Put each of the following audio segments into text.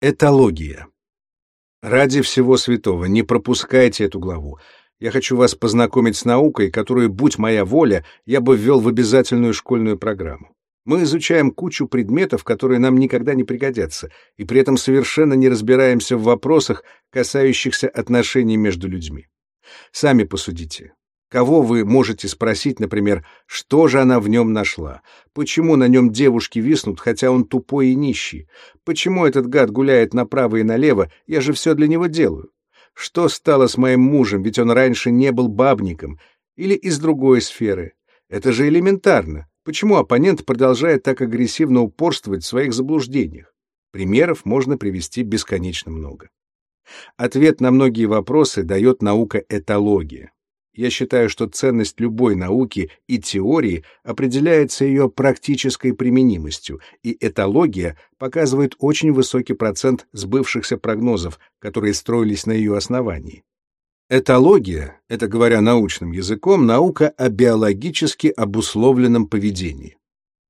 Этология. Ради всего святого, не пропускайте эту главу. Я хочу вас познакомить с наукой, которую, будь моя воля, я бы ввел в обязательную школьную программу. Мы изучаем кучу предметов, которые нам никогда не пригодятся, и при этом совершенно не разбираемся в вопросах, касающихся отношений между людьми. Сами посудите. Кого вы можете спросить, например, что же она в нем нашла? Почему на нем девушки виснут, хотя он тупой и нищий? Почему этот гад гуляет направо и налево? Я же все для него делаю. Что стало с моим мужем, ведь он раньше не был бабником? Или из другой сферы? Это же элементарно. Почему оппонент продолжает так агрессивно упорствовать в своих заблуждениях? Примеров можно привести бесконечно много. Ответ на многие вопросы дает наука этология. Я считаю, что ценность любой науки и теории определяется ее практической применимостью, и этология показывает очень высокий процент сбывшихся прогнозов, которые строились на ее основании. Этология — это, говоря научным языком, наука о биологически обусловленном поведении.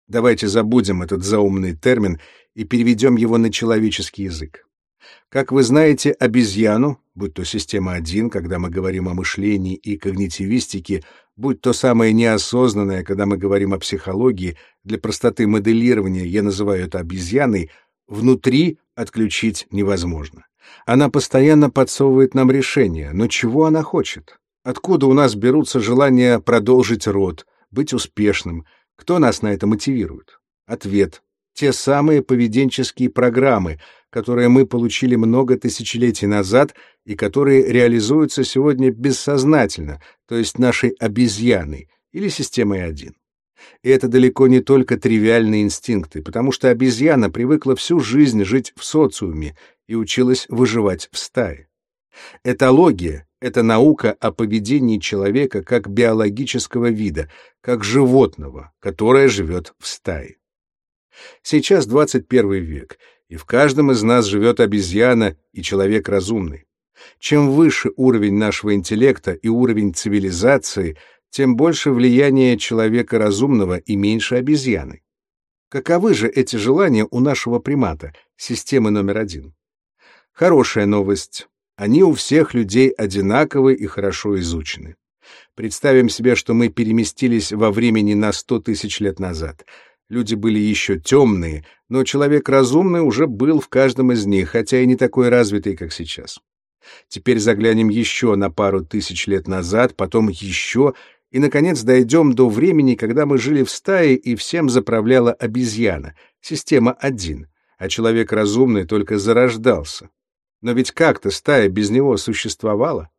Давайте забудем этот заумный термин и переведем его на человеческий язык. Как вы знаете, обезьяну, будь то система 1, когда мы говорим о мышлении и когнитивистике, будь то самое неосознанное, когда мы говорим о психологии, для простоты моделирования я называю это обезьяной, внутри отключить невозможно. Она постоянно подсовывает нам решения, но чего она хочет? Откуда у нас берутся желания продолжить род, быть успешным? Кто нас на это мотивирует? Ответ — те самые поведенческие программы — которые мы получили много тысячелетий назад и которые реализуются сегодня бессознательно, то есть нашей обезьяной или системой 1. И это далеко не только тривиальные инстинкты, потому что обезьяна привыкла всю жизнь жить в социуме и училась выживать в стае. Этология — это наука о поведении человека как биологического вида, как животного, которое живет в стае. Сейчас 21 век, и в каждом из нас живет обезьяна и человек разумный. Чем выше уровень нашего интеллекта и уровень цивилизации, тем больше влияние человека разумного и меньше обезьяны. Каковы же эти желания у нашего примата, системы номер один? Хорошая новость. Они у всех людей одинаковы и хорошо изучены. Представим себе, что мы переместились во времени на сто тысяч лет назад — Люди были еще темные, но человек разумный уже был в каждом из них, хотя и не такой развитый, как сейчас. Теперь заглянем еще на пару тысяч лет назад, потом еще, и, наконец, дойдем до времени, когда мы жили в стае, и всем заправляла обезьяна, система один, а человек разумный только зарождался. Но ведь как-то стая без него существовала.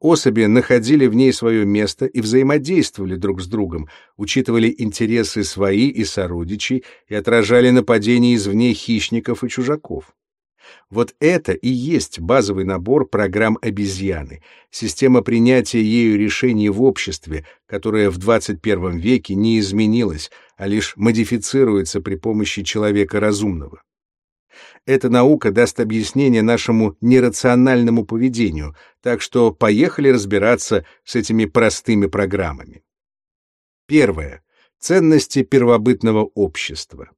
Особи находили в ней свое место и взаимодействовали друг с другом, учитывали интересы свои и сородичей и отражали нападения извне хищников и чужаков. Вот это и есть базовый набор программ обезьяны, система принятия ею решений в обществе, которая в 21 веке не изменилась, а лишь модифицируется при помощи человека разумного. Эта наука даст объяснение нашему нерациональному поведению, так что поехали разбираться с этими простыми программами. Первое. Ценности первобытного общества.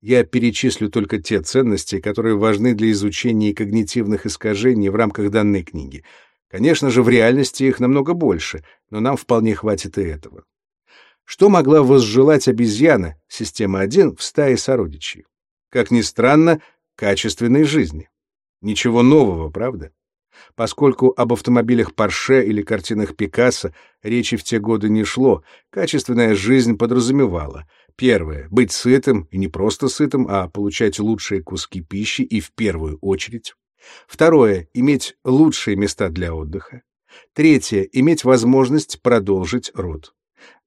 Я перечислю только те ценности, которые важны для изучения когнитивных искажений в рамках данной книги. Конечно же, в реальности их намного больше, но нам вполне хватит и этого. Что могла возжелать обезьяна, система 1, в стае сородичей? Как ни странно, качественной жизни. Ничего нового, правда? Поскольку об автомобилях Порше или картинах Пикассо речи в те годы не шло, качественная жизнь подразумевала первое — быть сытым, и не просто сытым, а получать лучшие куски пищи и в первую очередь. Второе — иметь лучшие места для отдыха. Третье — иметь возможность продолжить род.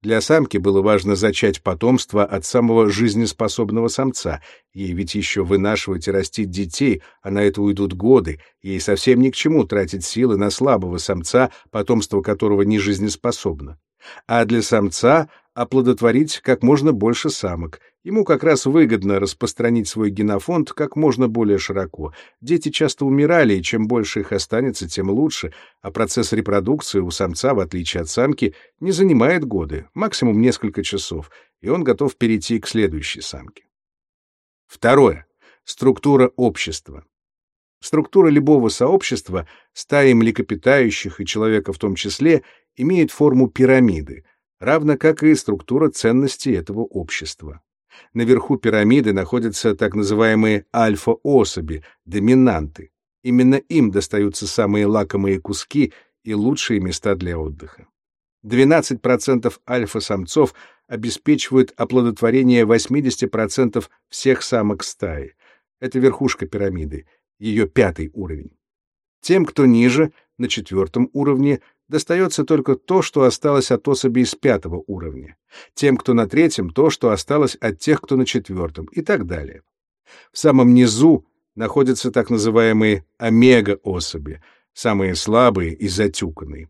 Для самки было важно зачать потомство от самого жизнеспособного самца. Ей ведь еще вынашивать и растить детей, а на это уйдут годы. Ей совсем ни к чему тратить силы на слабого самца, потомство которого не жизнеспособно. А для самца оплодотворить как можно больше самок. Ему как раз выгодно распространить свой генофонд как можно более широко. Дети часто умирали, и чем больше их останется, тем лучше, а процесс репродукции у самца, в отличие от самки, не занимает годы, максимум несколько часов, и он готов перейти к следующей самке. Второе. Структура общества. Структура любого сообщества, стаи млекопитающих и человека в том числе, имеет форму пирамиды, равно как и структура ценностей этого общества. Наверху пирамиды находятся так называемые альфа-особи, доминанты. Именно им достаются самые лакомые куски и лучшие места для отдыха. 12% альфа-самцов обеспечивают оплодотворение 80% всех самок стаи. Это верхушка пирамиды ее пятый уровень. Тем, кто ниже, на четвертом уровне, достается только то, что осталось от особей с пятого уровня. Тем, кто на третьем, то, что осталось от тех, кто на четвертом, и так далее. В самом низу находятся так называемые омега-особи, самые слабые и затюканные.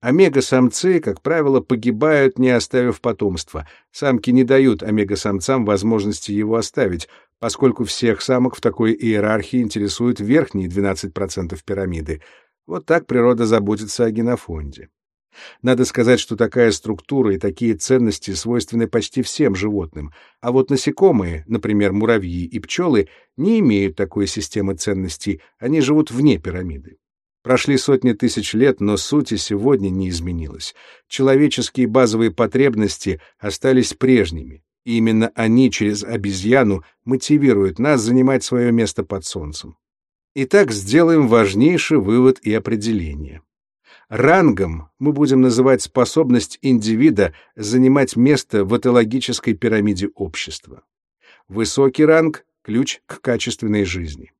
Омега-самцы, как правило, погибают, не оставив потомства. Самки не дают омега-самцам возможности его оставить, поскольку всех самок в такой иерархии интересуют верхние 12% пирамиды. Вот так природа заботится о генофонде. Надо сказать, что такая структура и такие ценности свойственны почти всем животным, а вот насекомые, например, муравьи и пчелы, не имеют такой системы ценностей, они живут вне пирамиды. Прошли сотни тысяч лет, но суть и сегодня не изменилась. Человеческие базовые потребности остались прежними. И именно они через обезьяну мотивируют нас занимать свое место под солнцем. Итак, сделаем важнейший вывод и определение. Рангом мы будем называть способность индивида занимать место в этологической пирамиде общества. Высокий ранг — ключ к качественной жизни.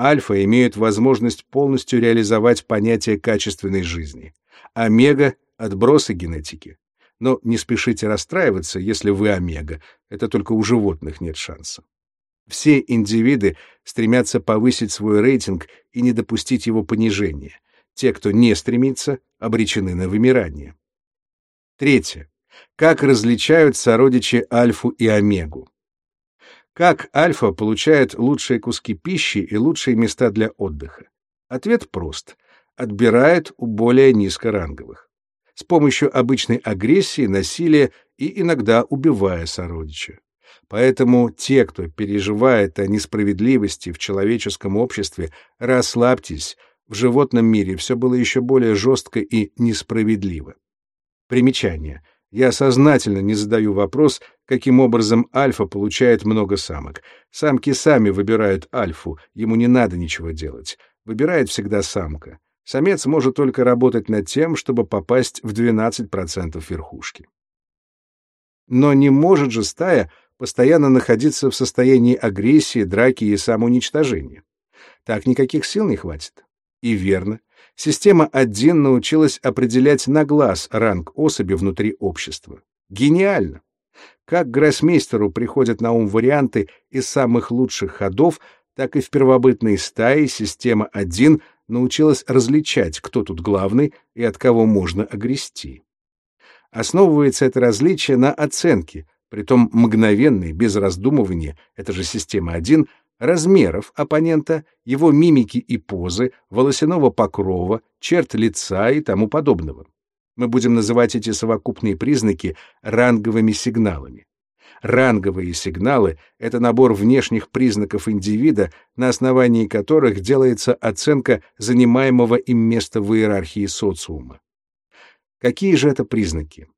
Альфа имеют возможность полностью реализовать понятие качественной жизни. Омега — отбросы генетики. Но не спешите расстраиваться, если вы омега. Это только у животных нет шанса. Все индивиды стремятся повысить свой рейтинг и не допустить его понижения. Те, кто не стремится, обречены на вымирание. Третье. Как различают сородичи альфу и омегу? Как альфа получает лучшие куски пищи и лучшие места для отдыха? Ответ прост. Отбирает у более низкоранговых с помощью обычной агрессии, насилия и иногда убивая сородича. Поэтому те, кто переживает о несправедливости в человеческом обществе, расслабьтесь, в животном мире все было еще более жестко и несправедливо. Примечание. Я сознательно не задаю вопрос, каким образом альфа получает много самок. Самки сами выбирают альфу, ему не надо ничего делать. Выбирает всегда самка. Самец может только работать над тем, чтобы попасть в 12% верхушки. Но не может же стая постоянно находиться в состоянии агрессии, драки и самоуничтожения. Так никаких сил не хватит. И верно, система 1 научилась определять на глаз ранг особи внутри общества. Гениально! Как гроссмейстеру приходят на ум варианты из самых лучших ходов, так и в первобытной стае система 1 научилась различать, кто тут главный и от кого можно огрести. Основывается это различие на оценке, притом мгновенной, без раздумывания, это же система 1, размеров оппонента, его мимики и позы, волосяного покрова, черт лица и тому подобного. Мы будем называть эти совокупные признаки ранговыми сигналами. Ранговые сигналы — это набор внешних признаков индивида, на основании которых делается оценка занимаемого им места в иерархии социума. Какие же это признаки?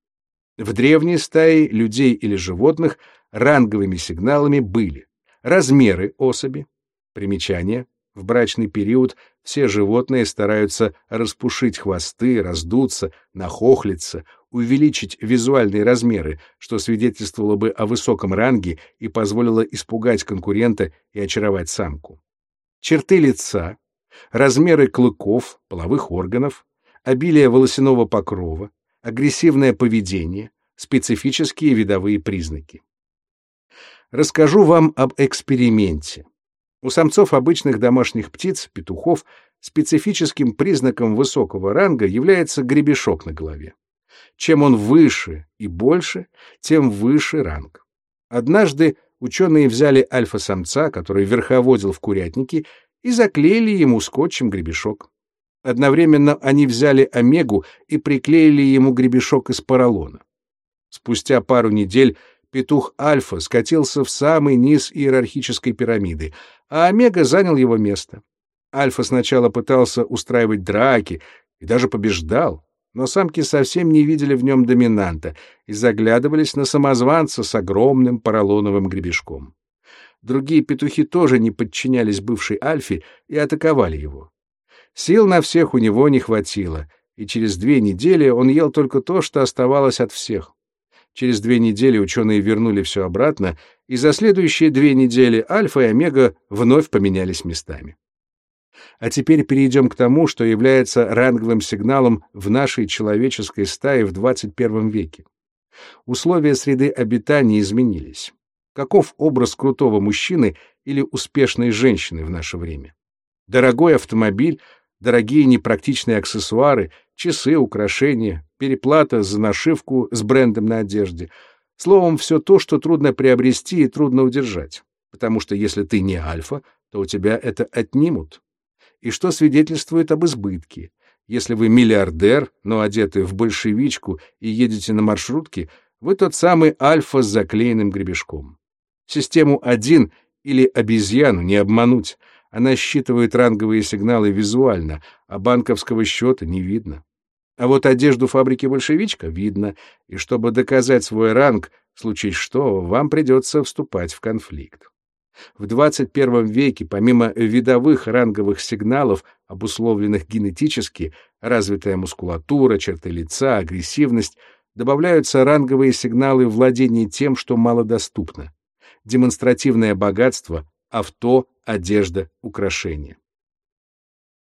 В древней стае людей или животных ранговыми сигналами были размеры особи, примечание, в брачный период все животные стараются распушить хвосты, раздуться, нахохлиться, увеличить визуальные размеры, что свидетельствовало бы о высоком ранге и позволило испугать конкурента и очаровать самку. Черты лица, размеры клыков, половых органов, обилие волосяного покрова, агрессивное поведение, специфические видовые признаки. Расскажу вам об эксперименте. У самцов обычных домашних птиц, петухов, специфическим признаком высокого ранга является гребешок на голове. Чем он выше и больше, тем выше ранг. Однажды ученые взяли альфа-самца, который верховодил в курятнике, и заклеили ему скотчем гребешок. Одновременно они взяли омегу и приклеили ему гребешок из поролона. Спустя пару недель петух Альфа скатился в самый низ иерархической пирамиды, а омега занял его место. Альфа сначала пытался устраивать драки и даже побеждал, но самки совсем не видели в нем доминанта и заглядывались на самозванца с огромным поролоновым гребешком. Другие петухи тоже не подчинялись бывшей Альфе и атаковали его. Сил на всех у него не хватило, и через две недели он ел только то, что оставалось от всех. Через две недели ученые вернули все обратно, и за следующие две недели Альфа и Омега вновь поменялись местами. А теперь перейдем к тому, что является ранговым сигналом в нашей человеческой стае в 21 веке. Условия среды обитания изменились. Каков образ крутого мужчины или успешной женщины в наше время? Дорогой автомобиль, дорогие непрактичные аксессуары, часы, украшения, переплата за нашивку с брендом на одежде. Словом, все то, что трудно приобрести и трудно удержать. Потому что если ты не альфа, то у тебя это отнимут и что свидетельствует об избытке. Если вы миллиардер, но одеты в большевичку и едете на маршрутке, вы тот самый альфа с заклеенным гребешком. Систему 1 или обезьяну не обмануть. Она считывает ранговые сигналы визуально, а банковского счета не видно. А вот одежду фабрики «Большевичка» видно, и чтобы доказать свой ранг, случае что, вам придется вступать в конфликт. В 21 веке, помимо видовых ранговых сигналов, обусловленных генетически, развитая мускулатура, черты лица, агрессивность, добавляются ранговые сигналы владения тем, что малодоступно. Демонстративное богатство, авто, одежда, украшения.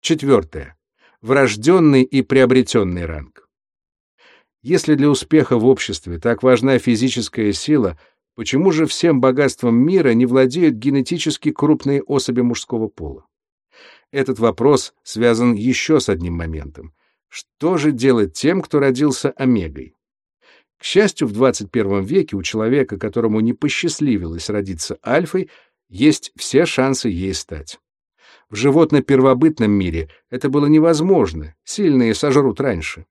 Четвертое. Врожденный и приобретенный ранг. Если для успеха в обществе так важна физическая сила — Почему же всем богатством мира не владеют генетически крупные особи мужского пола? Этот вопрос связан еще с одним моментом. Что же делать тем, кто родился омегой? К счастью, в 21 веке у человека, которому не посчастливилось родиться альфой, есть все шансы ей стать. В животно-первобытном мире это было невозможно, сильные сожрут раньше.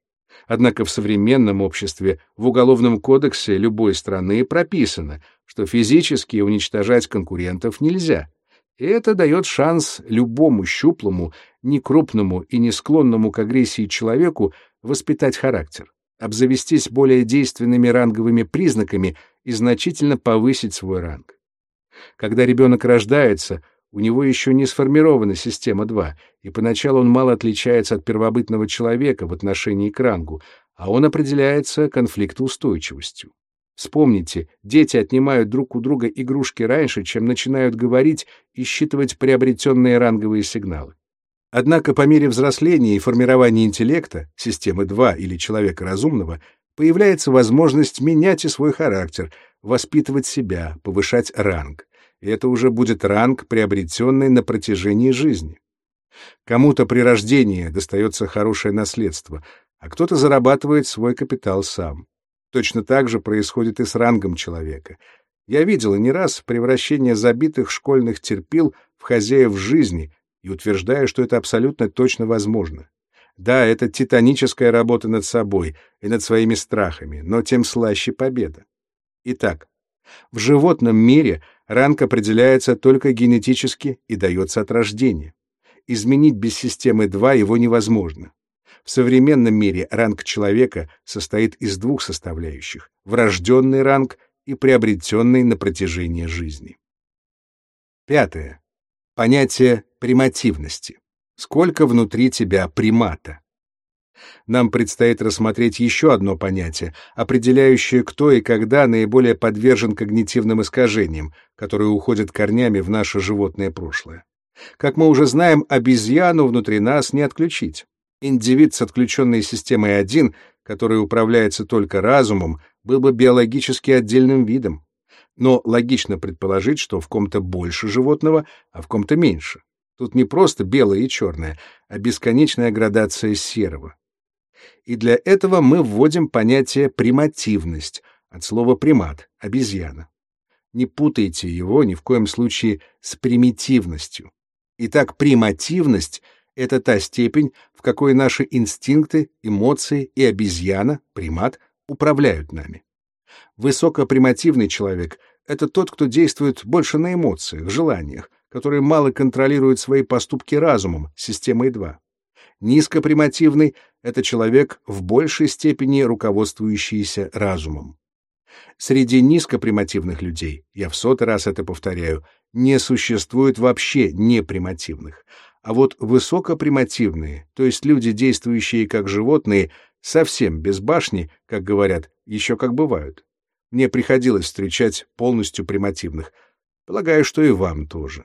Однако в современном обществе в Уголовном кодексе любой страны прописано, что физически уничтожать конкурентов нельзя. И это дает шанс любому щуплому, некрупному и не склонному к агрессии человеку воспитать характер, обзавестись более действенными ранговыми признаками и значительно повысить свой ранг. Когда ребенок рождается — у него еще не сформирована система 2, и поначалу он мало отличается от первобытного человека в отношении к рангу, а он определяется конфликтоустойчивостью. Вспомните, дети отнимают друг у друга игрушки раньше, чем начинают говорить и считывать приобретенные ранговые сигналы. Однако по мере взросления и формирования интеллекта, системы 2 или человека разумного, появляется возможность менять и свой характер, воспитывать себя, повышать ранг и это уже будет ранг, приобретенный на протяжении жизни. Кому-то при рождении достается хорошее наследство, а кто-то зарабатывает свой капитал сам. Точно так же происходит и с рангом человека. Я видел не раз превращение забитых школьных терпил в хозяев жизни и утверждаю, что это абсолютно точно возможно. Да, это титаническая работа над собой и над своими страхами, но тем слаще победа. Итак, в животном мире ранг определяется только генетически и дается от рождения. Изменить без системы 2 его невозможно. В современном мире ранг человека состоит из двух составляющих — врожденный ранг и приобретенный на протяжении жизни. Пятое. Понятие примативности. Сколько внутри тебя примата? Нам предстоит рассмотреть еще одно понятие, определяющее, кто и когда наиболее подвержен когнитивным искажениям, которые уходят корнями в наше животное прошлое. Как мы уже знаем, обезьяну внутри нас не отключить. Индивид с отключенной системой 1, который управляется только разумом, был бы биологически отдельным видом. Но логично предположить, что в ком-то больше животного, а в ком-то меньше. Тут не просто белое и черное, а бесконечная градация серого и для этого мы вводим понятие примативность от слова примат — обезьяна. Не путайте его ни в коем случае с примитивностью. Итак, примативность — это та степень, в какой наши инстинкты, эмоции и обезьяна, примат, управляют нами. Высокопримативный человек — это тот, кто действует больше на эмоциях, желаниях, который мало контролирует свои поступки разумом, системой 2. Низкопримативный — это человек в большей степени руководствующийся разумом. Среди низкопримативных людей, я в сотый раз это повторяю, не существует вообще непримативных. А вот высокопримативные, то есть люди, действующие как животные, совсем без башни, как говорят, еще как бывают. Мне приходилось встречать полностью примативных. Полагаю, что и вам тоже.